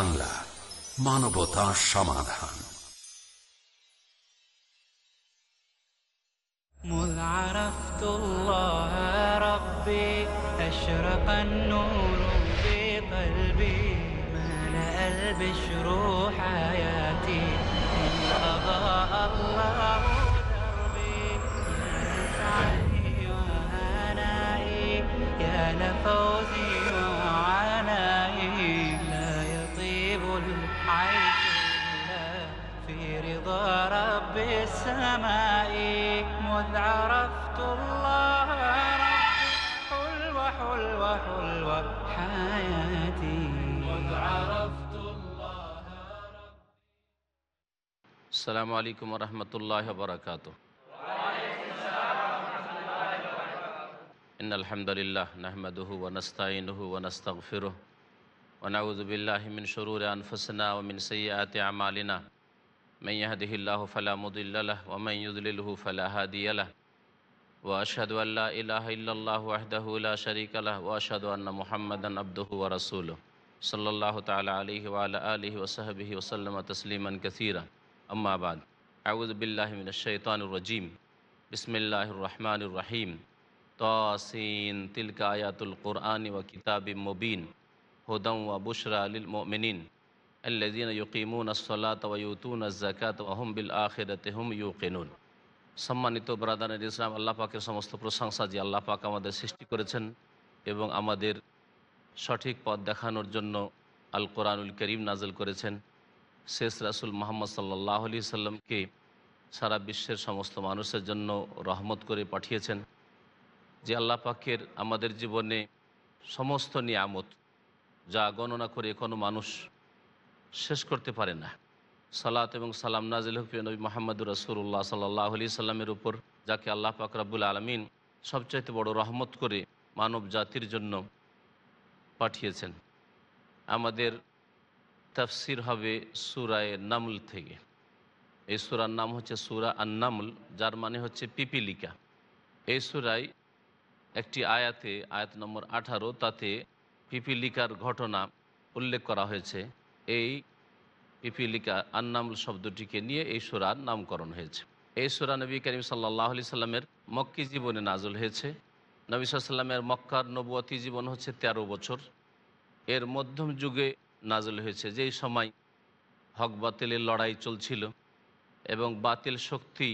বাংলা মানবতা সমাধান مذ عرفت الله ربي أشرق النور في قلبي ملأ البشر حياتي إن أضاء الله دربي يا لسعدي وهنائي يا لفوزي رب السماء مذ عرفت الله ربي حلوة حلوة حلوة حياتي. مذ عرفت الله السلام عليكم ورحمة الله وبركاته. إن الحمد لله نحمده ونستعينه ونستغفره ونعوذ بالله من شرور أنفسنا ومن سيئات أعمالنا. من يهده الله فلا مضل له ومن يضلله فلا هادي له. وأشهد أن لا إله إلا الله وحده لا شريك له وأشهد أن محمدا عبده ورسوله. صلى الله تعالى عليه وعلى آله وصحبه وسلم تسليما كثيرا. أما بعد أعوذ بالله من الشيطان الرجيم. بسم الله الرحمن الرحيم. طاسين تلك آيات القرآن وكتاب مبين. هدى وبشرى للمؤمنين. আল্লাদিন ইউকিমুন আসলাত ওয়ুতুন আজাকাত ওহম বিল আখেরাতে হুম ইউকিনুন সম্মানিত ব্রাদানের ইসলাম আল্লাহ পাকের সমস্ত প্রশংসা যে আল্লাহ পাক আমাদের সৃষ্টি করেছেন এবং আমাদের সঠিক পথ দেখানোর জন্য আল কোরআনুল করিম নাজল করেছেন। শেষ রাসুল মোহাম্মদ সাল্লাহ আলি সাল্লামকে সারা বিশ্বের সমস্ত মানুষের জন্য রহমত করে পাঠিয়েছেন যে আল্লাহ পাকের আমাদের জীবনে সমস্ত নিয়ামত, যা গণনা করে কোনো মানুষ শেষ করতে পারে না। সালাত এবং সালাম নাজিল হুফিয়া নবী মোহাম্মদুর রসুল্লাহ সাল্লাহ আলি সাল্লামের উপর, যাকে আল্লাহ পাক রাবুল আলমিন সবচাইতে বড় রহমত করে মানব জাতির জন্য পাঠিয়েছেন। আমাদের তাফসির হবে সুরায় নামল থেকে। এই সুরার নাম হচ্ছে সুরা আন্নামুল, যার মানে হচ্ছে পিপিলিকা। এই সুরায় একটি আয়াতে, আয়াত নম্বর আঠারো, তাতে পিপিলিকার ঘটনা উল্লেখ করা হয়েছে। এই পিপিলিকা আন্নামুল শব্দটিকে নিয়ে এই সুরার নামকরণ হয়েছে। এই সুরা নবী করিম সাল্লাহ আলি সাল্লামের মক্কি জীবনে নাজল হয়েছে। নবী সাল্লামের মক্কার নবুয়তী জীবন হচ্ছে ১৩ বছর। এর মধ্যম যুগে নাজল হয়েছে, যেই সময় হক বাতিলের লড়াই চলছিল এবং বাতিল শক্তি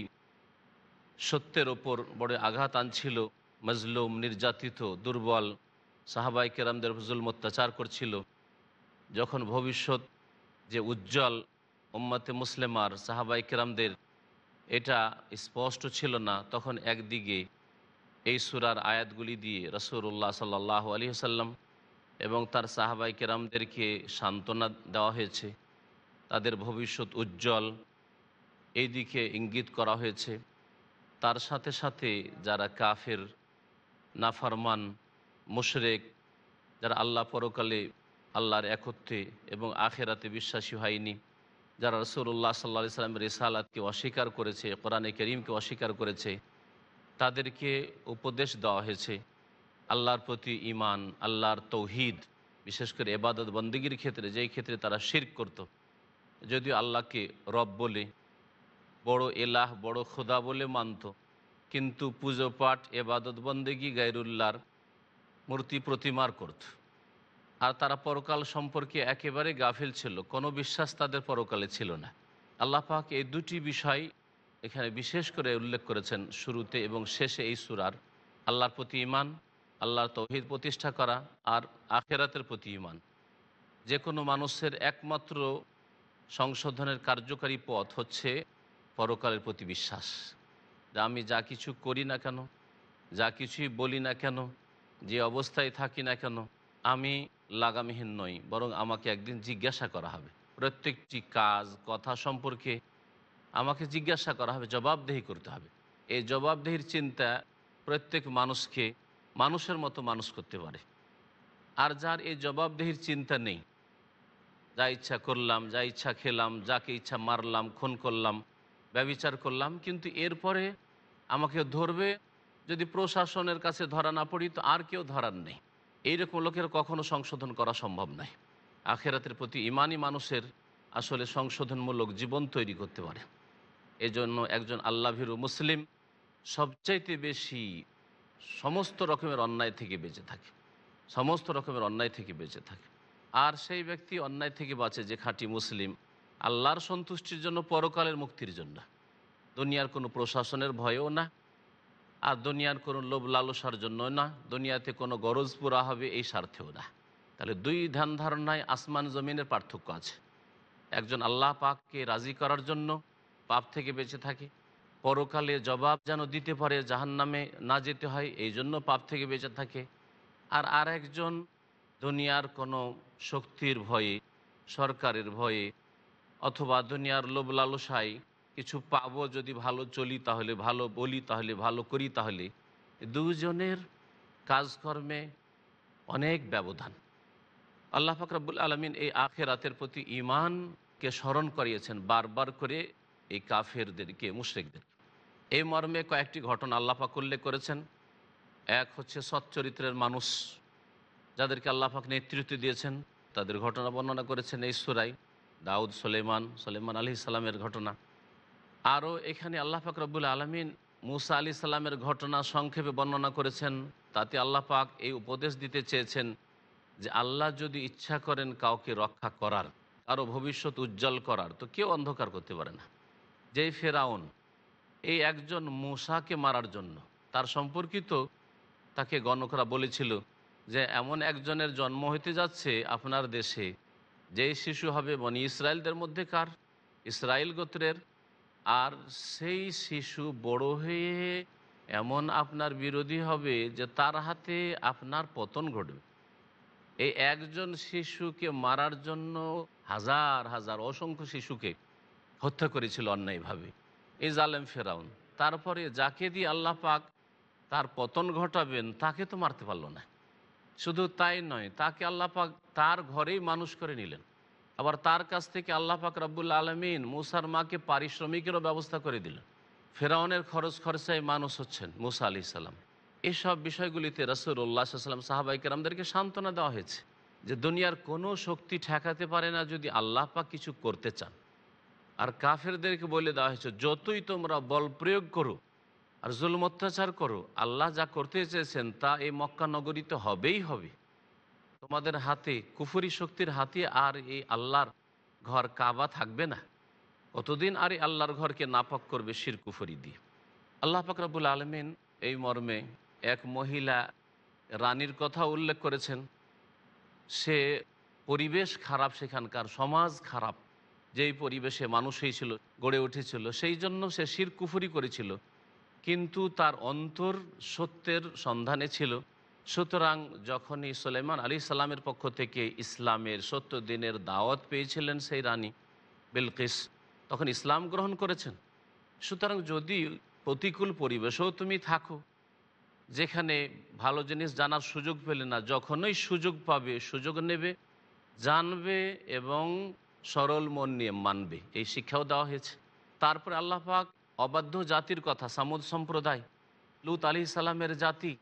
সত্যের ওপর বড় আঘাত আনছিল। মজলুম, নির্যাতিত, দুর্বল সাহাবাই কেরামদের জুলম অত্যাচার করছিল। যখন ভবিষ্যৎ যে উজ্জ্বল উম্মতে মুসলিমার সাহাবাই কেরামদের এটা স্পষ্ট ছিল না, তখন একদিকে এই সুরার আয়াতগুলি দিয়ে রসুল্লাহ সাল্লাহ আলী সাল্লাম এবং তার সাহাবাই কেরামদেরকে সান্ত্বনা দেওয়া হয়েছে, তাদের ভবিষ্যৎ উজ্জ্বল এই দিকে ইঙ্গিত করা হয়েছে। তার সাথে সাথে যারা কাফের, নাফারমান, মুশরেক, যারা আল্লাহ পরকালে আল্লাহর একত্রে এবং আখেরাতে বিশ্বাসী হয়নি। যারা রসুল্লাহ সাল্লা সাল্লামের রিসালাতকে অস্বীকার করেছে, কোরআনে করিমকে অস্বীকার করেছে, তাদেরকে উপদেশ দেওয়া হয়েছে। আল্লাহর প্রতি ইমান আল্লাহর তৌহিদ, বিশেষ করে এবাদত বন্দীগীর ক্ষেত্রে, যেই ক্ষেত্রে তারা শির্ক করত। যদিও আল্লাহকে রব বলে, বড় এলাহ, বড় খোদা বলে মানত, কিন্তু পুজো পাঠ এবাদত বন্দেগী গাইরুল্লাহর মূর্তি প্রতিমার করত। আর তারা পরকাল সম্পর্কে একেবারে গাফিল ছিল। কোনো বিশ্বাস তাদের পরকালে ছিল না। আল্লাহ পাক এই দুটি বিষয় এখানে বিশেষ করে উল্লেখ করেছেন শুরুতে এবং শেষে এই সুরার। আল্লাহর প্রতি ইমান আল্লাহর তৌহিদ প্রতিষ্ঠা করা আর আখেরাতের প্রতি ইমান যে কোনো মানুষের একমাত্র সংশোধনের কার্যকারী পথ হচ্ছে পরকালের প্রতি বিশ্বাস। যা আমি যা কিছু করি না কেন, যা কিছুই বলি না কেন, যে অবস্থায় থাকি না কেন আমি লাগামহীন নই, বরং আমাকে একদিন জিজ্ঞাসা করা হবে। প্রত্যেকটি কাজ, কথা সম্পর্কে আমাকে জিজ্ঞাসা করা হবে, জবাবদেহি করতে হবে। এই জবাবদেহির চিন্তা প্রত্যেক মানুষকে, মানুষের মতো মানুষ করতে পারে। আর যার এই জবাবদেহির চিন্তা নেই, যা ইচ্ছা করলাম, যা ইচ্ছা খেলাম, যাকে ইচ্ছা মারলাম, খুন করলাম, ব্যবিচার করলাম, কিন্তু এরপরে আমাকে ধরবে। যদি প্রশাসনের কাছে ধরা না পড়ি, তো আর কেউ ধরার নেই। এইরকম লোকের কখনো সংশোধন করা সম্ভব নয়। আখেরাতের প্রতি ইমানই মানুষের আসলে সংশোধনমূলক জীবন তৈরি করতে পারে। এজন্য একজন আল্লাভীরু মুসলিম সবচাইতে বেশি সমস্ত রকমের অন্যায় থেকে বেঁচে থাকে। সমস্ত রকমের অন্যায় থেকে বেঁচে থাকে। আর সেই ব্যক্তি অন্যায় থেকে বাঁচে যে খাঁটি মুসলিম আল্লাহর সন্তুষ্টির জন্য পরকালের মুক্তির জন্য। দুনিয়ার কোনো প্রশাসনের ভয়ও না আর দুনিয়ার কোনো লোভ লালসার জন্য না, দুনিয়াতে কোনো গরজ পুরা হবে এই স্বার্থেও না। তাহলে দুই ধ্যান ধারণায় আসমান জমিনের পার্থক্য আছে। একজন আল্লাহ পাককে রাজি করার জন্য পাপ থেকে বেঁচে থাকে, পরকালে জবাব যেন দিতে পারে জাহান নামে না যেতে হয়, এই জন্য পাপ থেকে বেঁচে থাকে। আর আর একজন দুনিয়ার কোনো শক্তির ভয়ে, সরকারের ভয়ে অথবা দুনিয়ার লোভ লালসায় কিছু পাবো যদি ভালো চলি তাহলে, ভালো বলি তাহলে, ভালো করি তাহলে দুজনের কাজকর্মে অনেক ব্যবধান। আল্লাহ ফাকরাবুল আলমিন এই আখেরাতের প্রতি ইমানকে স্মরণ করিয়েছেন, বারবার করে এই কাফেরদেরকে, মুশ্রিকদের। এই মর্মে কয়েকটি ঘটনা আল্লাহ পাক উল্লেখ করেছেন। এক হচ্ছে সচ্চরিত্রের মানুষ, যাদেরকে আল্লাহ পাক নেতৃত্ব দিয়েছেন, তাদের ঘটনা বর্ণনা করেছেন এই সুরাই দাউদ সোলেমান সোলেমান আলি সাল্লামের ঘটনা। আরও এখানে আল্লাহ পাক রব্বুল আলমিন মুসা আলি সাল্লামের ঘটনা সংক্ষেপে বর্ণনা করেছেন, তাতে আল্লাহ পাক এই উপদেশ দিতে চেয়েছেন যে আল্লাহ যদি ইচ্ছা করেন কাউকে রক্ষা করার কারও ভবিষ্যৎ উজ্জ্বল করার, তো কেউ অন্ধকার করতে পারে না। যেই ফেরাউন, এই একজন মূসাকে মারার জন্য, তার সম্পর্কিত তাকে গণকরা বলেছিল যে এমন একজনের জন্ম হতে যাচ্ছে আপনার দেশে, যেই শিশু হবে বনি ইসরায়েলদের মধ্যে কার? ইসরায়েল গোত্রের আর সেই শিশু বড় হয়ে এমন আপনার বিরোধী হবে যে তার হাতে আপনার পতন ঘটবে। এই একজন শিশুকে মারার জন্য হাজার হাজার অসংখ্য শিশুকে হত্যা করেছিল অন্যায়ভাবে। এই জালেম ফেরাউন, তারপরে যাকে দিয়ে আল্লাহ পাক তার পতন ঘটাবেন, তাকে তো মারতে পারল না। শুধু তাই নয়, তাকে আল্লাহ পাক তার ঘরেই মানুষ করে নিলেন। আবার তার কাছ থেকে আল্লাহ পাক রব্বুল আলমিন মুসার মাকে পারিশ্রমিকেরও ব্যবস্থা করে দিলেন। ফেরাউনের খরচ খরচায় মানুষ হচ্ছেন মুসা আলি সাল্লাম এসব বিষয়গুলিতে রসুল্লাহ সাল্লাম সাহাবাই কেরামদেরকে সান্ত্বনা দেওয়া হয়েছে যে দুনিয়ার কোনো শক্তি ঠেকাতে পারে না যদি আল্লাহ পাক কিছু করতে চান। আর কাফেরদেরকে বলে দেওয়া হয়েছে, যতই তোমরা বল প্রয়োগ করো আর জুলম অত্যাচার করো, আল্লাহ যা করতে চেয়েছেন তা এই মক্কা নগরীতে হবেই হবে। তোমাদের হাতে, কুফুরি শক্তির হাতে আর এই আল্লাহর ঘর কাবা থাকবে না। কতদিন আর এই আল্লাহর ঘরকে নাপাক করবে শির কুফরি দিয়ে। আল্লাহ ফাকরাবুল আলমিন এই মর্মে এক মহিলা রানীর কথা উল্লেখ করেছেন। সে পরিবেশ খারাপ সেখানকার, সমাজ খারাপ, যেই পরিবেশে মানুষ হয়েছিল গড়ে উঠেছিল, সেই জন্য সে শির কুফুরি করেছিল। কিন্তু তার অন্তর সত্যের সন্ধানে ছিল। সুতরাং যখনই সুলেমান আলী সাল্লামের পক্ষ থেকে ইসলামের সত্য দিনের দাওয়াত পেয়েছিলেন সেই রানী বিলকিস, তখন ইসলাম গ্রহণ করেছেন। সুতরাং যদি প্রতিকূল পরিবেশেও তুমি থাকো, যেখানে ভালো জিনিস জানার সুযোগ পেলে না, যখনই সুযোগ পাবে, সুযোগ নেবে, জানবে এবং সরল মন নিয়ে মানবে, এই শিক্ষাও দেওয়া হয়েছে। তারপরে আল্লাহ পাক অবাধ্য জাতির কথা, সামুদ সম্প্রদায়, লুত আলি সালামের জাতি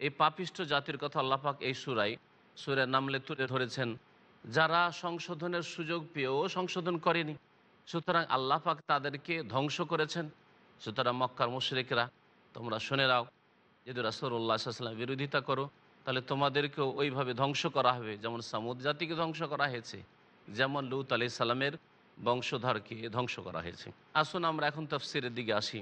এই পাপিষ্ট জাতির কথা আল্লাহ পাক এই সুরাই সুরের নামলে তুলে ধরেছেন, যারা সংশোধনের সুযোগ পেয়েও সংশোধন করেনি। সুতরাং আল্লাহ পাক তাদেরকে ধ্বংস করেছেন। সুতরাং মক্কার মুশরিকরা, তোমরা শুনে রাও যদি রাসুল্লাহ সাল্লাম বিরোধিতা করো, তাহলে তোমাদেরকেও ওইভাবে ধ্বংস করা হবে। যেমন সামুদ জাতিকে ধ্বংস করা হয়েছে, যেমন লুত আলি সালামের বংশধরকে ধ্বংস করা হয়েছে। আসুন আমরা এখন তফসিরের দিকে আসি।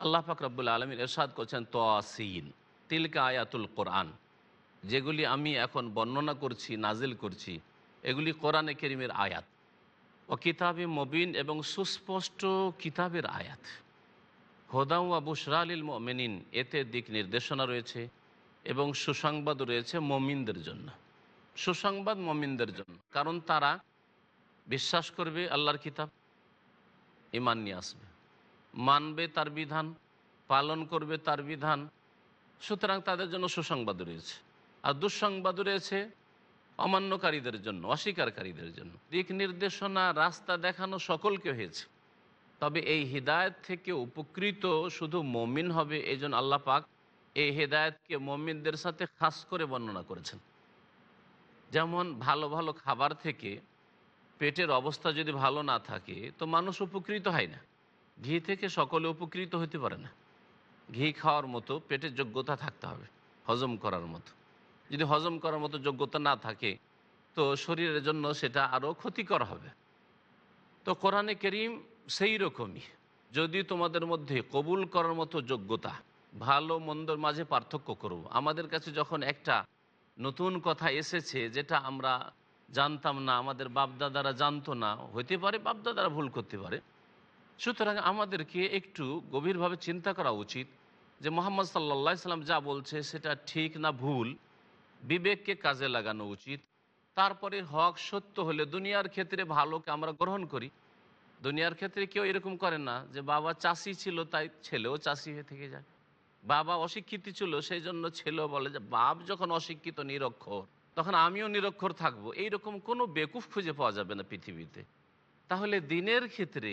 আল্লাহ পাক রব্বুল আলমীর এরশাদ করছেন তোয়াসিন তিলকা আয়াতুল কোরআন, যেগুলি আমি এখন বর্ণনা করছি, নাজিল করছি, এগুলি কোরআনে কেরিমের আয়াত। ও কিতাবে মবিন এবং সুস্পষ্ট কিতাবের আয়াত। হোদাউ আবুসরা আলিল এতে দিক নির্দেশনা রয়েছে এবং সুসংবাদ রয়েছে মমিনদের জন্য। সুসংবাদ মমিনদের জন্য, কারণ তারা বিশ্বাস করবে আল্লাহর কিতাব ইমান নিয়ে আসবে। মানবে তার বিধান, পালন করবে তার বিধান সুতরাং তাদের জন্য সুসংবাদ রয়েছে। আর দুঃসংবাদ রয়েছে অমান্যকারীদের জন্য, অস্বীকারীদের জন্য। দিক নির্দেশনা, রাস্তা দেখানো সকলকে হয়েছে। তবে এই হৃদায়ত থেকে উপকৃত শুধু মমিন হবে এই জন্য আল্লাহ পাক এই হেদায়তকে মমিনদের সাথে খাস করে বর্ণনা করেছেন। যেমন ভালো ভালো খাবার থেকে পেটের অবস্থা যদি ভালো না থাকে, তো মানুষ উপকৃত হয় না। ঘি থেকে সকলে উপকৃত হতে পারে না। ঘি খাওয়ার মতো পেটের যোগ্যতা থাকতে হবে, হজম করার মতো। যদি হজম করার মতো যোগ্যতা না থাকে, তো শরীরের জন্য সেটা আরও ক্ষতিকর হবে। তো কোরআনে করিম সেই রকমই। যদি তোমাদের মধ্যে কবুল করার মতো যোগ্যতা, ভালো, মন্দর মাঝে পার্থক্য করব আমাদের কাছে যখন একটা নতুন কথা এসেছে যেটা আমরা জানতাম না, আমাদের বাপদাদারা জানতো না হতে পারে বাপদাদারা ভুল করতে পারে সুতরাং আমাদেরকে একটু গভীরভাবে চিন্তা করা উচিত যে মোহাম্মদ সাল্লা সাল্লাম যা বলছে সেটা ঠিক না ভুল, বিবেককে কাজে লাগানো উচিত। তারপরে হক সত্য হলে দুনিয়ার ক্ষেত্রে ভালোকে আমরা গ্রহণ করি। দুনিয়ার ক্ষেত্রে কেউ এরকম করে না যে বাবা চাষি ছিল তাই ছেলেও চাষি হয়ে থেকে যায়। বাবা অশিক্ষিত ছিল সেই জন্য ছেলেও বলে যে বাপ যখন অশিক্ষিত, নিরক্ষর, তখন আমিও নিরক্ষর থাকব। এইরকম কোনো বেকুফ খুঁজে পাওয়া যাবে না পৃথিবীতে। তাহলে দিনের ক্ষেত্রে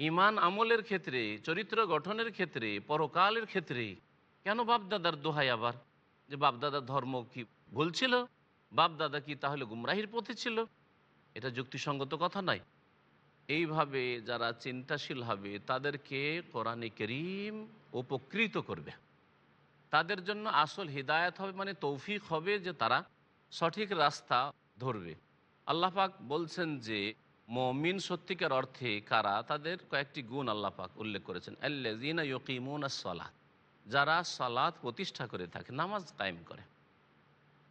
ইমান আমলের ক্ষেত্রে, চরিত্র গঠনের ক্ষেত্রে, পরকালের ক্ষেত্রে, কেন বাপদাদার দোহাই আবার? যে বাপদাদার ধর্ম কি ভুল ছিল? বাপদাদা কি তাহলে গুমরাহির পথে ছিল? এটা যুক্তিসঙ্গত কথা নয়। এইভাবে যারা চিন্তাশীল হবে, তাদেরকে কোরআনে করিম উপকৃত করবে। তাদের জন্য আসল হিদায়ত হবে মানে তৌফিক হবে যে তারা সঠিক রাস্তা ধরবে। আল্লাহ পাক বলছেন যে মমিন সত্যিকার অর্থে কারা? তাদের কয়েকটি গুণ আল্লাহ পাক উল্লেখ করেছেন। আল্লাজিনা ইয়কিমুন সালাত। যারা সালাত প্রতিষ্ঠা করে থাকে, নামাজ কায়েম করে।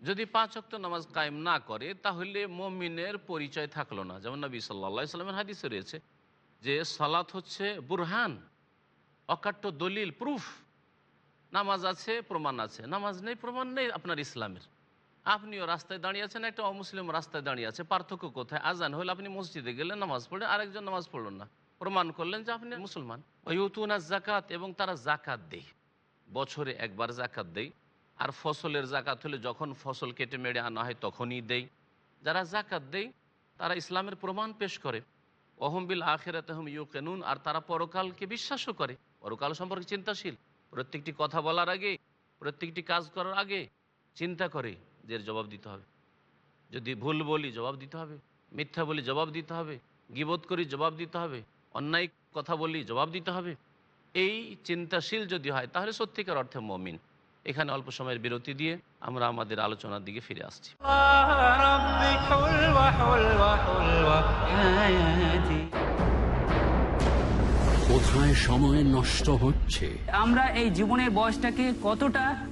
যদি পাঁচ অক্ত নামাজ কায়েম না করে, তাহলে মমিনের পরিচয় থাকল না। যেমন নবী সাল্লা সাল্লামের হাদিসে রয়েছে যে, সালাত হচ্ছে বুরহান, অকাট্য দলিল প্রুফ নামাজ আছে, প্রমাণ আছে। নামাজ নেই, প্রমাণ নেই আপনার ইসলামের। আপনিও রাস্তায় দাঁড়িয়ে আছেন, একটা অমুসলিম রাস্তায় দাঁড়িয়ে আছে, পার্থক্য কোথায়? আজান হলে আপনি মসজিদে গেলেন নামাজ পড়ে, আরেকজন নামাজ পড়লেন না। প্রমাণ করলেন যে আপনি মুসলমান। ওইতুনা জাকাত এবং তারা জাকাত দেয়। বছরে একবার জাকাত দেয়। আর ফসলের জাকাত হলে যখন ফসল কেটে মেরে আনা হয় তখনই দেই যারা জাকাত দেয়, তারা ইসলামের প্রমাণ পেশ করে। অহমবিল আখেরাত আহম ইউ কেনুন আর তারা পরকালকে বিশ্বাসও করে। পরকাল সম্পর্কে চিন্তাশীল। প্রত্যেকটি কথা বলার আগে, প্রত্যেকটি কাজ করার আগে চিন্তা করে। দের জবাব দিতে হবে। যদি ভুল বলি জবাব দিতে হবে মিথ্যা বলি জবাব দিতে হবে গিবোধ করি জবাব দিতে হবে অন্যায় কথা বলি জবাব দিতে হবে এই চিন্তাশীল যদি হয় তাহলে সত্যিকার অর্থে মমিন। এখানে অল্প সময়ের বিরতি দিয়ে আমরা আমাদের আলোচনার দিকে ফিরে আসছি। কোথায় সময় নষ্ট হচ্ছে? আমরা এই জীবনের বয়সটাকে কতটা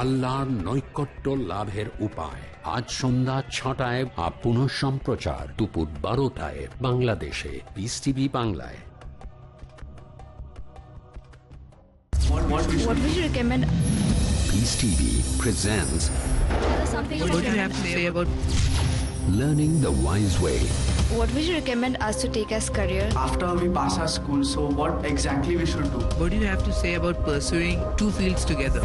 আল্লাহর নৈকট্য লাভের উপায় আজ সন্ধ্যা ছটায় বা পুনঃ সম্প্রচার দুপুর বারোটায় বাংলাদেশে পিস টিভি বাংলায় What would you recommend? Peace TV presents What do you have to say about learning the wise way What would you recommend us to take as career? after we pass our school so what exactly we should do what do you have to say about pursuing two fields together?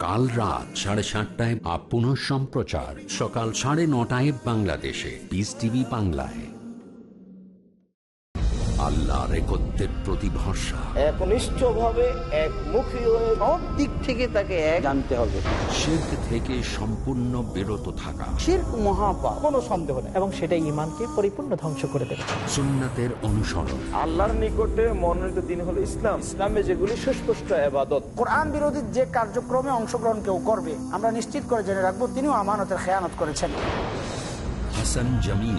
কাল রাত সাড়ে সাতটায় up সম্প্রচার সকাল সাড়ে নটায় বাংলাদেশে। Peace TV বাংলায়। আল্লাহর একত্রের প্রতি ভরসা একনিষ্ঠভাবে একমুখী হয়ে সব দিক থেকে তাকে এক জানতে হবে। থেকে সম্পূর্ণ বিরত থাকা। শির্ক মহাপাপ। কোনো সন্দেহ নেই। এবং সেটা ইমানকে পরিপূর্ণ ধ্বংস করে দেবে। সুন্নাতের অনুসরণ। আল্লাহর নিকটে মনোনীত দিন হলো ইসলাম। ইসলামে যেগুলি সুস্পষ্ট আবাদত কোরআন বিরোধী যে কার্যক্রমে অংশগ্রহণ কেউ করবে আমরা নিশ্চিত করে জেনে রাখব তিনিও আমানতের খেয়ানত করেছেন। Hasan Jamil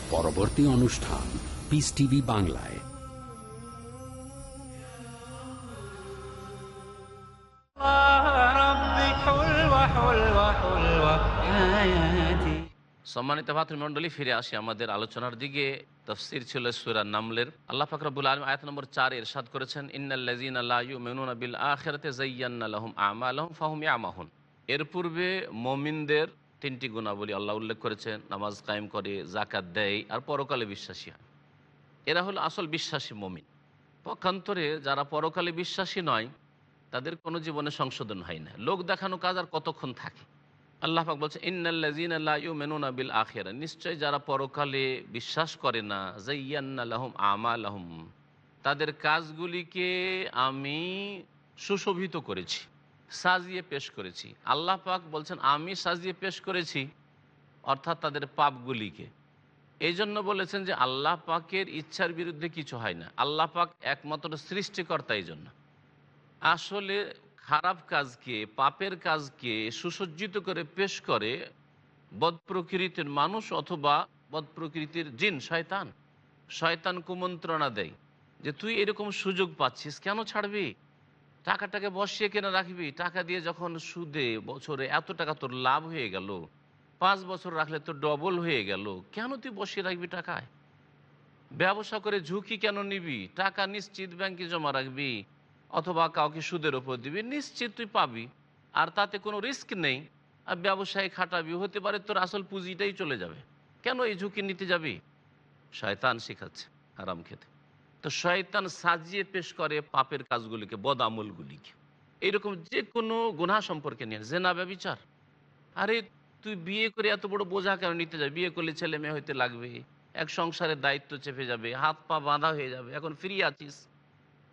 পরবর্তী অনুষ্ঠান পিস টিভি বাংলায়। সম্মানিত ভাতৃমন্ডলী ফিরে আসি আমাদের আলোচনার দিকে। তফসির ছিল সুরা নামলের। আল্লাহ ফাকরাবুল আলম আয়াত নম্বর চার এরশাদ করেছেন ইন্নাল্লাজিন আলহম আমাহুন এর পূর্বে মমিনদের তিনটি গুণাবলী আল্লাহ উল্লেখ করেছেন, নামাজ কায়েম করে জাকাত দেয় আর পরকালে বিশ্বাসী হয়। এরা হলো আসল বিশ্বাসী মমিন। পক্ষান্তরে যারা পরকালে বিশ্বাসী নয়, তাদের কোনো জীবনে সংশোধন হয় না। লোক দেখানো কাজ আর কতক্ষণ থাকে? আল্লাহ পাক বলছে ইন্নাল্লাজিন আল্লাহ মেনুনা আখেরা নিশ্চয় যারা পরকালে বিশ্বাস করে না জাইয়ান্নালাহুম আমালাহুম। তাদের কাজগুলিকে আমি সুশোভিত করেছি। সাজিয়ে পেশ করেছি। আল্লাহ পাক বলছেন, আমি সাজিয়ে পেশ করেছি অর্থাৎ তাদের পাপগুলিকে। এই জন্য বলেছেন যে, আল্লাহ পাকের ইচ্ছার বিরুদ্ধে কিছু হয় না। আল্লাহ পাক একমাত্র সৃষ্টিকর্তা এই জন্য আসলে খারাপ কাজকে, পাপের কাজকে সুসজ্জিত করে পেশ করে বদ প্রকৃতির মানুষ অথবা বদ প্রকৃতির জিন, শয়তান। শয়তান কুমন্ত্রণা দেয় যে, তুই এরকম সুযোগ পাচ্ছিস, কেন ছাড়বি? টাকাটাকে বসিয়ে কেন রাখবি? টাকা দিয়ে যখন সুদে বছরে এত টাকা তোর লাভ হয়ে গেল, পাঁচ বছর রাখলে তো ডবল হয়ে গেল, কেন তুই বসিয়ে রাখবি টাকায়? ব্যবসা করে ঝুঁকি কেন নিবি? টাকা নিশ্চিত ব্যাংকে জমা রাখবি অথবা কাউকে সুদের ওপর দিবি, নিশ্চিত তুই পাবি। আর তাতে কোনো রিস্ক নেই। আর ব্যবসায় খাটাবি, হতে পারে তোর আসল পুঁজিটাই চলে যাবে। কেন এই ঝুঁকি নিতে যাবি? শয়তান শেখাচ্ছে আরাম খেতে। তো শয়তান সাজিয়ে পেশ করে পাপের কাজগুলিকে, বদ আমলগুলিকে। এইরকম যে কোনো গুনাহ সম্পর্কে নিয়ে, জেনা, ব্যবিচার। আরে, তুই বিয়ে করে এত বড় বোঝা কেন নিতে যাবে? বিয়ে করলে ছেলে মেয়ে হইতে লাগবে। এক সংসারের দায়িত্ব চেপে যাবে, হাত পা বাঁধা হয়ে যাবে, এখন ফ্রি আছিস।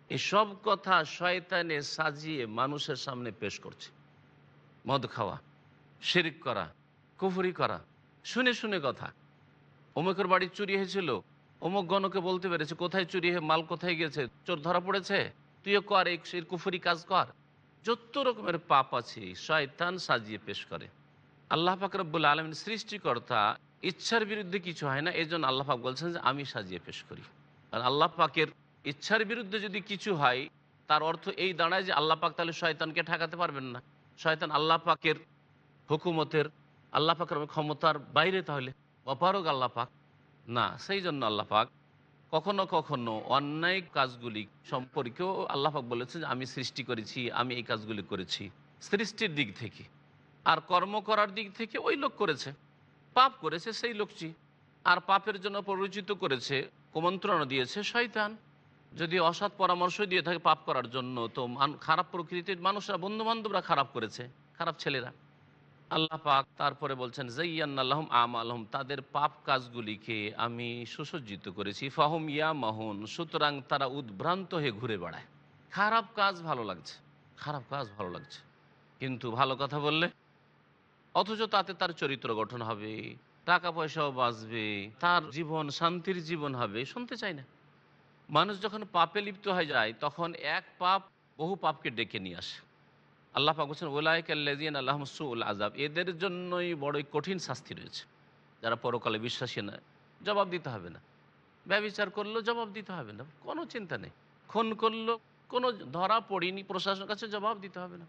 এসব কথা শয়তানে সাজিয়ে মানুষের সামনে পেশ করছে। মদ খাওয়া, শিরিক করা, কুফুরি করা, শুনে শুনে কথা। অমুকের বাড়ি চুরি হয়েছিল অমুক গণকে বলতে পেরেছে, কোথায় চুরি হয়ে মাল কোথায় গেছে চোর ধরা পড়েছে? তুইও কর, এই কুফুরি কাজ কর। যত রকমের পাপ আছে, শয়তান সাজিয়ে পেশ করে। আল্লাহ পাক রব্বুল সৃষ্টিকর্তা ইচ্ছার বিরুদ্ধে কিছু হয় না এই জন্য আল্লাহ পাক বলছেন যে, আমি সাজিয়ে পেশ করি। আর আল্লাহ পাকের ইচ্ছার বিরুদ্ধে যদি কিছু হয়, তার অর্থ এই দাঁড়ায় যে, আল্লাহ পাক তাহলে শয়তানকে ঠেকাতে পারবেন না। শয়তান আল্লাহ পাকের হুকুমতের, আল্লাহ পাকের ক্ষমতার বাইরে তাহলে অপারক আল্লাহ পাক না সেই জন্য আল্লাহ পাক কখনো কখনো অন্যায় কাজগুলি সম্পর্কেও আল্লাহ পাক বলেছে যে, আমি সৃষ্টি করেছি, আমি এই কাজগুলি করেছি। সৃষ্টির দিক থেকে। আর কর্ম করার দিক থেকে ওই লোক করেছে। পাপ করেছে সেই লোকটি। আর পাপের জন্য পরিচিত করেছে কুমন্ত্রণা দিয়েছে শয়তান। যদি অসৎ পরামর্শ দিয়ে থাকে পাপ করার জন্য, তো খারাপ প্রকৃতির মানুষরা বন্ধু বান্ধবরা খারাপ করেছে, খারাপ ছেলেরা। আল্লাহ পাক তারপরে বলছেন জাইয়ান আল্লাহম আম আলহম তাদের পাপ কাজগুলিকে আমি সুসজ্জিত করেছি। ফাহম ইয়া মাহুন সুতরাং তারা উদ্ভ্রান্ত হয়ে ঘুরে বেড়ায়। খারাপ কাজ ভালো লাগছে। খারাপ কাজ ভালো লাগছে। কিন্তু ভালো কথা বললে? অথচ তাতে তার চরিত্র গঠন হবে টাকা পয়সাও বাঁচবে, তার জীবন, শান্তির জীবন হবে, শুনতে চাই না। মানুষ যখন পাপে লিপ্ত হয়ে যায়, তখন এক পাপ বহু পাপকে ডেকে নিয়ে আসে। আল্লাহ পাক বলছেন ওলাইকাল্লাজিয়ান আল্লাহ সুল আজাব এদের জন্যই বড়ই কঠিন শাস্তি রয়েছে। যারা পরকালে বিশ্বাসী না জবাব দিতে হবে না। ব্যবচার করল, জবাব দিতে হবে না। কোনো চিন্তা নেই। খুন করল, কোনো ধরা পড়িনি, প্রশাসনের কাছে জবাব দিতে হবে না।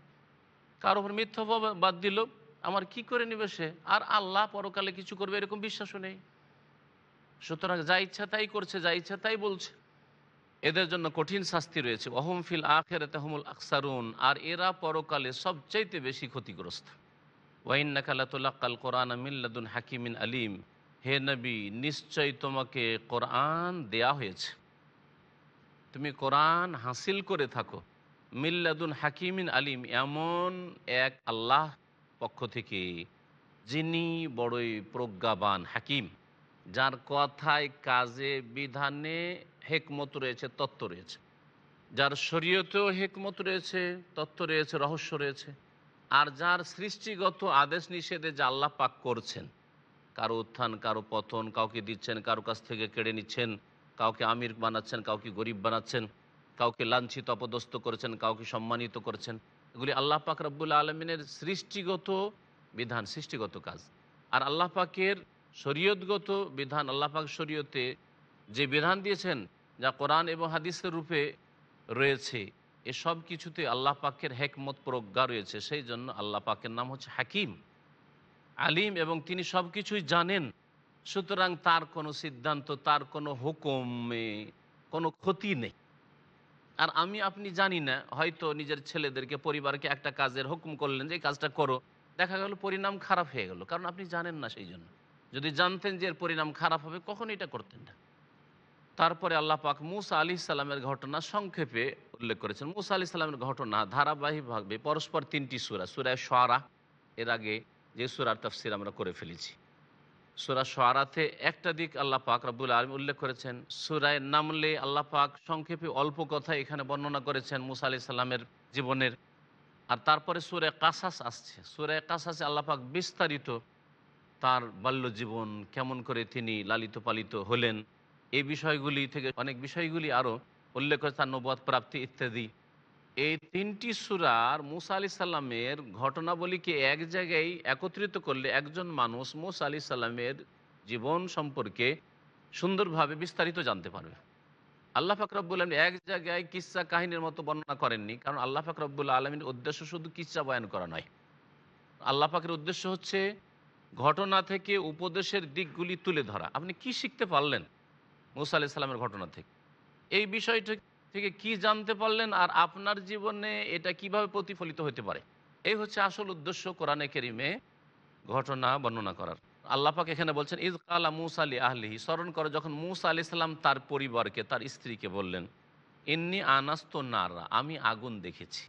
কারও উপর মিথ্যা বাদ দিল, আমার কি করে নেবে সে? আর আল্লাহ পরকালে কিছু করবে, এরকম বিশ্বাসও নেই। সুতরাং যা ইচ্ছা তাই করছে, যা ইচ্ছা তাই বলছে। এদের জন্য কঠিন শাস্তি রয়েছে। অহম ফিল আখের তেহমুল আকসারুন। আর এরা পরকালে সবচাইতে বেশি ক্ষতিগ্রস্ত। ওয়াইনাকালাতুল্লাকাল কোরআন মিল্লাদুন হাকিমিন আলিম। হে নবী, নিশ্চয় তোমাকে কোরআন দেয়া হয়েছে। তুমি কোরআন হাসিল করে থাকো। মিল্লাদুন হাকিমিন আলিম, এমন এক আল্লাহ পক্ষ থেকে যিনি বড়ই প্রজ্ঞাবান, হাকিম। যার কথায়, কাজে, বিধানে হেকমত রয়েছে, তত্ত্ব রয়েছে। যার শরীয়তেও হেকমত রয়েছে, তত্ত্ব রয়েছে, রহস্য রয়েছে। আর যার সৃষ্টিগত আদেশ নিষেধে যা আল্লাহ পাক করছেন, কারও উত্থান, কারও পতন, কাউকে দিচ্ছেন, কারও কাছ থেকে কেড়ে নিচ্ছেন, কাউকে আমির বানাচ্ছেন, কাউকে গরিব বানাচ্ছেন, কাউকে লাঞ্ছিত, অপদস্থ করেছেন, কাউকে সম্মানিত করেছেন, এগুলি আল্লাহ পাক রব্বুল আলমিনের সৃষ্টিগত বিধান, সৃষ্টিগত কাজ। আর আল্লাহ পাকের শরীয়তগত বিধান, আল্লাহ পাক শরীয়তে যে বিধান দিয়েছেন যা কোরআন এবং হাদিসের রূপে রয়েছে এসব কিছুতে আল্লাহ পাকের হেকমত প্রজ্ঞা রয়েছে। সেই জন্য আল্লাহ পাকের নাম হচ্ছে হাকিম, আলিম এবং তিনি সব কিছুই জানেন। সুতরাং তার কোনো সিদ্ধান্ত, তার কোনো হুকুমে কোনো ক্ষতি নেই। আর আমি, আপনি জানি না, হয়তো নিজের ছেলেদেরকে, পরিবারকে একটা কাজের হুকুম করলেন যে, এই কাজটা করো। দেখা গেল পরিণাম খারাপ হয়ে গেল, কারণ আপনি জানেন না সেই জন্য। যদি জানতেন যে এর পরিণাম খারাপ হবে কখন এটা করতেন না। তারপরে আল্লাহ পাক মুসা আলি সাল্লামের ঘটনা সংক্ষেপে উল্লেখ করেছেন। মুসা আলি সাল্লামের ঘটনা ধারাবাহিকভাবে পরস্পর তিনটি সুরা সুরায় সোয়ারা। এর আগে যে সুরার তফসির আমরা করে ফেলেছি। সুরা সোয়ারাতে একটা দিক আল্লাহ পাক রব্বুল আলম উল্লেখ করেছেন, সুরায় নামলে আল্লাহ পাক সংক্ষেপে অল্প কথা এখানে বর্ণনা করেছেন মুসা আলি সাল্লামের জীবনের। আর তারপরে সুরে কাসাস আসছে। সুরে কাসাসে আল্লাহ পাক বিস্তারিত তার বাল্য জীবন কেমন করে তিনি লালিত পালিত হলেন। এই বিষয়গুলি থেকে অনেক বিষয়গুলি আরও উল্লেখ তার নবাদ প্রাপ্তি ইত্যাদি। এই তিনটি সুরার মুসা আলি সাল্লামের ঘটনাবলীকে এক জায়গায় একত্রিত করলে একজন মানুষ মুসা আলি সাল্লামের জীবন সম্পর্কে সুন্দরভাবে বিস্তারিত জানতে পারবে। আল্লাহ ফাকরাবুল আলম এক জায়গায় কিসা কাহিনীর মতো বর্ণনা করেননি, কারণ আল্লাহ ফাকরাবুল আলমীর উদ্দেশ্য শুধু কিসা বয়ান করা নয়। আল্লাহ পাকের উদ্দেশ্য হচ্ছে ঘটনা থেকে উপদেশের দিকগুলি তুলে ধরা। আপনি কি শিখতে পারলেন? মুসা আলি সাল্লামের ঘটনা থেকে। এই বিষয়টা থেকে কি জানতে পারলেন আর আপনার জীবনে এটা কীভাবে প্রতিফলিত হতে পারে? এই হচ্ছে আসল উদ্দেশ্য কোরআনে কেরিমে ঘটনা বর্ণনা করার। আল্লাপাক এখানে বলছেন, ইদ কালা মুসা আলী আহলিহি স্মরণ করে, যখন মুসা আলি সাল্লাম তার পরিবারকে, তার স্ত্রীকে বললেন, ইন্নি আনাস্ত নারা আমি আগুন দেখেছি।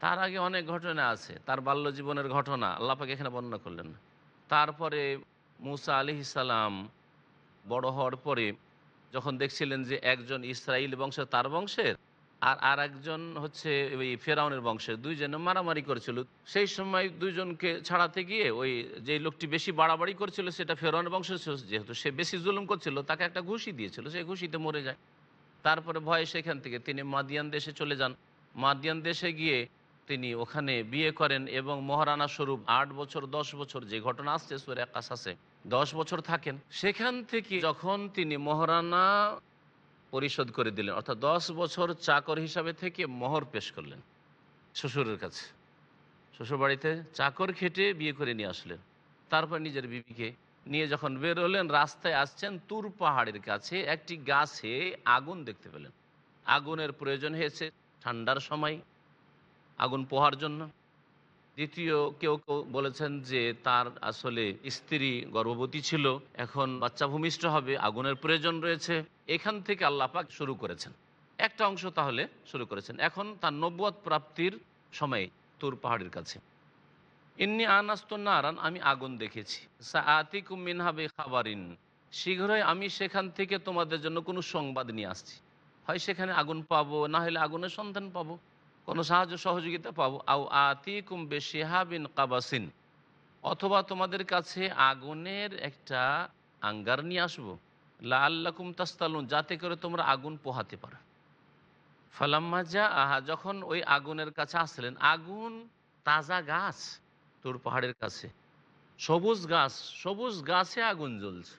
তার আগে অনেক ঘটনা আছে, তার বাল্য জীবনের ঘটনা আল্লাপাক এখানে বর্ণনা করলেন তারপরে মুসা আলি সালাম বড় হওয়ার পরে যখন দেখছিলেন যে একজন ইসরায়েল বংশের তার বংশের আর আর একজন হচ্ছে ওই ফেরাউনের বংশের দুইজনে মারামারি করেছিল। সেই সময় দুইজনকে ছাড়াতে গিয়ে ওই যে লোকটি বেশি বাড়াবাড়ি করছিল সেটা ফেরাউনের ছিল, যেহেতু সে বেশি জুলুম করছিল তাকে একটা ঘুষি দিয়েছিল সে ঘুষিতে মরে যায়। তারপরে ভয়ে সেখান থেকে তিনি মাদিয়ান দেশে চলে যান। মাদিয়ান দেশে গিয়ে তিনি ওখানে বিয়ে করেন এবং মহারানা স্বরূপ আট বছর, দশ বছর, যে ঘটনা আসছে সুরে আকাশে দশ বছর থাকেন। সেখান থেকে যখন তিনি মহারানা পরিশোধ করে দিলেন, অর্থাৎ দশ বছর চাকর হিসাবে থেকে মোহর পেশ করলেন শ্বশুরের কাছে। শ্বশুরবাড়িতে চাকর খেটে বিয়ে করে নিয়ে আসলেন। তারপর নিজের বিবিকে নিয়ে যখন বের হলেন, রাস্তায় আসছেন তুর পাহাড়ের কাছে, একটি গাছে আগুন দেখতে পেলেন। আগুনের প্রয়োজন হয়েছে ঠান্ডার সময়। আগুন পোহার জন্য। দ্বিতীয় কেউ কেউ বলেছেন যে তার আসলে স্ত্রী গর্ভবতী ছিল, এখন বাচ্চা ভূমিষ্ঠ হবে, আগুনের প্রয়োজন রয়েছে। এখান থেকে আল্লাহ পাক শুরু করেছেন। একটা অংশ তাহলে শুরু করেছেন। এখন তার নব্বত প্রাপ্তির সময় তুর পাহাড়ের কাছে। ইন্নি আনাস্ত নারান, আমি আগুন দেখেছি। আতিকুম মিনহাবে খাবারিন শীঘ্রই আমি সেখান থেকে তোমাদের জন্য কোনো সংবাদ নিয়ে আসছি। হয় সেখানে আগুন পাবো, না হলে আগুনের সন্ধান পাবো। কোনো সাহায্য সহযোগিতা পাবো? আও আতিকুম বেশেহাবিন কাবাসিন। অথবা তোমাদের কাছে আগুনের একটা আঙ্গার নিয়ে আসব। লা আল্লাকুম তাস্তালুন, যাতে করে তোমরা আগুন পোহাতে পারো। ফালাম্মা যা আহা যখন ওই আগুনের কাছে আসলেন, আগুন তাজা গাছ তোর পাহাড়ের কাছে। সবুজ গাছ, সবুজ গাছে আগুন জ্বলছে।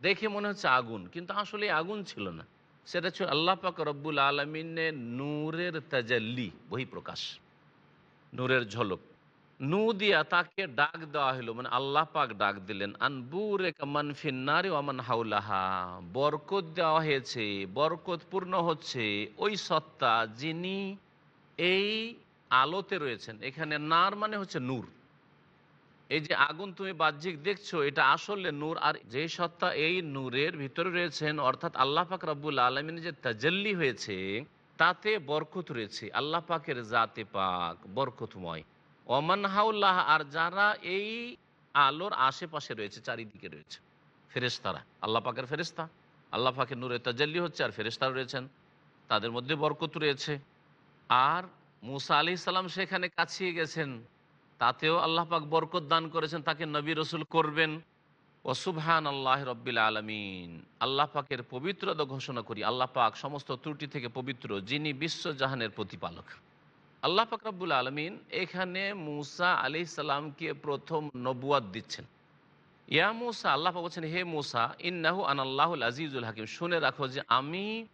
দেখে মনে হচ্ছে আগুন, কিন্তু আসলে আগুন ছিল না। সেটা ছিল আল্লাহ পাক রব্বুল আলমিনের নূরের তাজাল্লি বহিঃপ্রকাশ নূরের ঝলক। নু দিয়া তাকে ডাক দেওয়া হলো মানে আল্লাহ পাক ডাক দিলেন আনবুরে কামান ফিন্নারে ওয়ামান হাউলাহা বরকত দেওয়া হয়েছে, বরকত পূর্ণ হচ্ছে ওই সত্তা যিনি এই আলোতে রয়েছেন। এখানে নার মানে হচ্ছে নূর। এই যে আগুন তুমি বাহ্যিক দেখছ, এটা আসলে নূর আর যে সত্তা এই নূরের ভিতরে রয়েছেন, অর্থাৎ আল্লাহ পাক রব্বুল আলমিন যে তাজাল্লি হয়েছে, তাতে বরকত রয়েছে। আল্লাহ পাকের জাতে পাক বরকতময়। ওমান হাউল্লাহ, আর যারা এই আলোর আশেপাশে রয়েছে, চারিদিকে রয়েছে, ফেরেশতারা। আল্লাহ পাকের ফেরেশতা। আল্লাহ পাকের নূরে তাজাল্লি হচ্ছে, আর ফেরেশতারা রয়েছেন। তাদের মধ্যে বরকত রয়েছে। আর মুসা আলি সাল্লাম সেখানে কাছিয়ে গেছেন। তাতেও আল্লাহ পাক বরকত দান করেছেন, তাকে নবী রসুল করবেন। সুবহান আল্লাহ রব্বিল আলমিন। আল্লাহ পাকের পবিত্রতা ঘোষণা করি, আল্লাহ পাক সমস্ত ত্রুটি থেকে পবিত্র, যিনি বিশ্বজাহানের প্রতিপালক। আল্লাহ পাক রব্বুল আলমিন এখানে মুসা আলি সাল্লামকে প্রথম নবুয়াদ দিচ্ছেন। ইয়া মুসা, আল্লাহ বলছেন, হে মুসা, ইন্নাহু আন আল্লাহুল আজিজুল হাকিম। শুনে রাখো যে আমি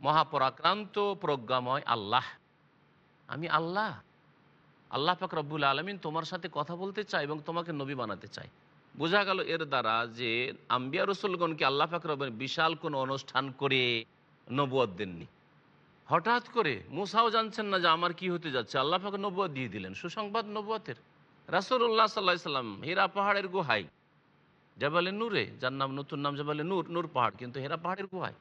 মহাপরাক্রান্ত প্রজ্ঞাময় আল্লাহ। আমি আল্লাহ। আল্লাহ পাক রব্বুল আলমিন তোমার সাথে কথা বলতে চায় এবং তোমাকে নবী বানাতে চাই বোঝা গেল এর দ্বারা যে আম্বিয়া রসুলগণকে আল্লাহ পাক রব্বুল বিশাল কোনো অনুষ্ঠান করে নবুয়ত দেননি। হঠাৎ করে মুসাও জানছেন না যে আমার কি হতে যাচ্ছে। আল্লাহ পাক নবুয়ত দিয়ে দিলেন। সুসংবাদ নবুয়তের। রাসুল্লাহ সাল্লাহ সাল্লাম হীরা পাহাড়ের গুহায় জাবালে নূরে, যার নাম নতুন নাম জাবালে নূর নূর পাহাড়, কিন্তু হেরা পাহাড়ের গুহায়।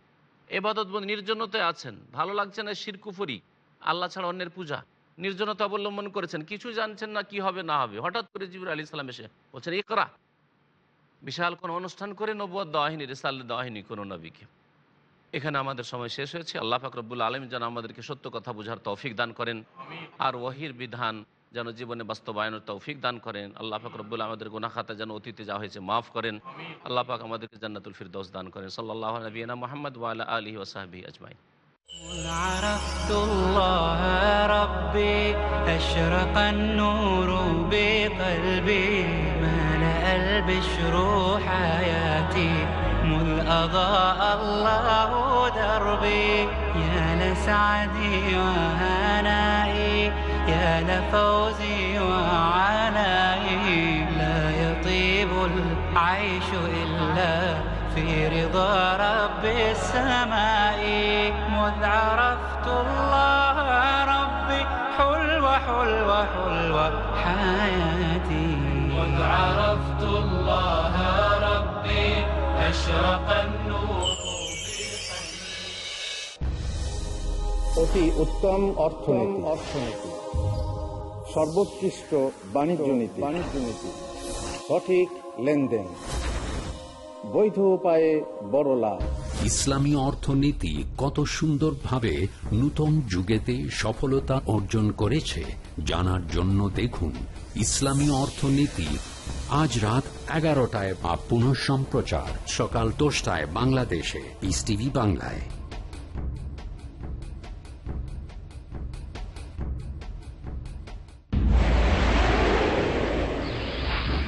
এবাদত নির্জনতায় আছেন। ভালো লাগছে না শিরকুফরি আল্লাহ ছাড়া অন্যের পূজা। নির্জনতা অবলম্বন করেছেন, কিছু জানছেন না কি হবে, না হবে। হঠাৎ করে জিবুর আলী সালাম এসে বলছেন এ করা বিশাল কোনো অনুষ্ঠান করে নবুয় দেওয়াহিনী রেসাল দেওয়াহিনী কোনো নবীকে। এখানে আমাদের সময় শেষ হয়েছে। আল্লাহ ফাকরবুল আলম যেন আমাদেরকে সত্য কথা বোঝার তৌফিক দান করেন আর ওহির বিধান যেন জীবনে বাস্তবায়নের তৌফিক দান করেন। আল্লাহ ফাকরবুল আমাদের গুনা খাতা যেন অতীতে যা হয়েছে মাফ করেন। আল্লাহ পাক আমাদেরকে জান্নাতুল ফিরদৌস দান করেন। সাল্লাহ নবীনা মোহাম্মদ ওয়ালা আলী ওসাহাবি আজমাই عرفت الله ربي أشرق النور بقلبي ملأ البشر حياتي. مذ أضاء الله دربي يا لسعدي وهنائي يا لفوزي وعنائي العيش إلا في رضا رب السماء مذ عرفت الله ربي حلوة حلوة حلوة حياتي مذ عرفت الله ربي أشرق النور অতি উত্তম অর্থনীতি অর্থনীতি সর্বোৎকৃষ্ট বাণিজ্য নীতি বাণিজ্য নীতি সঠিক লেনদেন। বৈধ উপায়ে বড় লাভ। ইসলামী অর্থনীতি কত সুন্দরভাবে নূতন যুগেতে সফলতা অর্জন করেছে, জানার জন্য দেখুন ইসলামী অর্থনীতি। আজ রাত এগারোটায় বা পুনঃ সম্প্রচার সকাল দশটায় বাংলাদেশে। পিস টিভি বাংলায়।